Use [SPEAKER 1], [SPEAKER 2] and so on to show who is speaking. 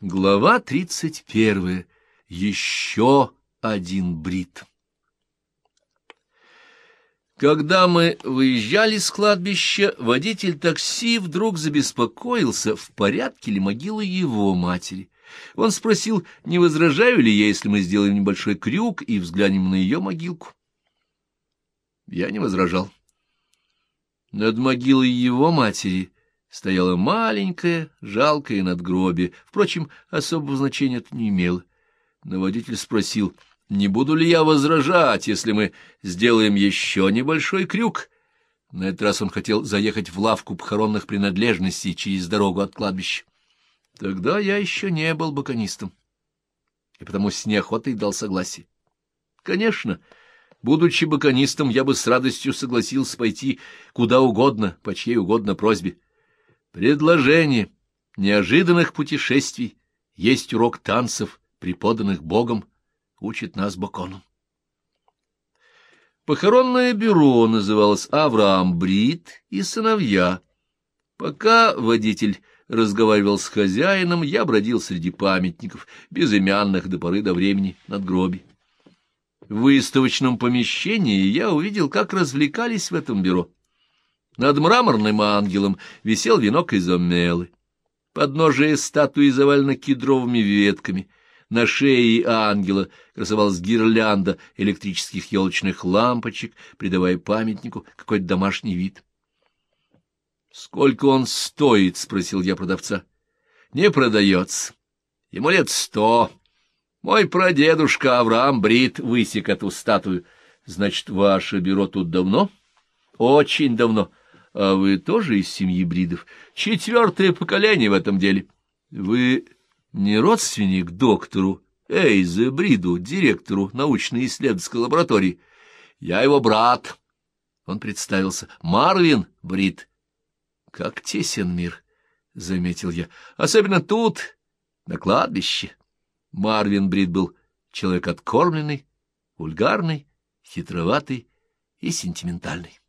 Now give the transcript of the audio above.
[SPEAKER 1] Глава тридцать первая. Еще один брит. Когда мы выезжали с кладбища, водитель такси вдруг забеспокоился, в порядке ли могила его матери. Он спросил, не возражаю ли я, если мы сделаем небольшой крюк и взглянем на ее могилку. Я не возражал. Над могилой его матери стояло маленькое, жалкое надгробие. Впрочем, особого значения это не имело. Но водитель спросил, не буду ли я возражать, если мы сделаем еще небольшой крюк. На этот раз он хотел заехать в лавку похоронных принадлежностей через дорогу от кладбища. Тогда я еще не был баконистом, и потому с неохотой дал согласие. Конечно, будучи баконистом, я бы с радостью согласился пойти куда угодно, по чьей угодно просьбе. Предложение неожиданных путешествий есть урок танцев, преподанных Богом, учит нас Бакону. Похоронное бюро называлось Авраам Брит и сыновья. Пока водитель разговаривал с хозяином, я бродил среди памятников, безымянных до поры до времени, надгробий. В выставочном помещении я увидел, как развлекались в этом бюро. Над мраморным ангелом висел венок из омелы. Подножие статуи завалено кедровыми ветками. На шее ангела красовалась гирлянда электрических елочных лампочек, придавая памятнику какой-то домашний вид. — Сколько он стоит? — спросил я продавца. — Не продается. Ему лет сто. Мой прадедушка Авраам Брит высек эту статую. Значит, ваше бюро тут давно? — Очень давно. — а вы тоже из семьи Бридов? Четвертое поколение в этом деле. Вы не родственник доктору Эйзе Бриду, директору научно-исследовательской лаборатории? Я его брат. Он представился. Марвин Брид. Как тесен мир, — заметил я. Особенно тут, на кладбище. Марвин Брид был человек откормленный, вульгарный, хитроватый и сентиментальный.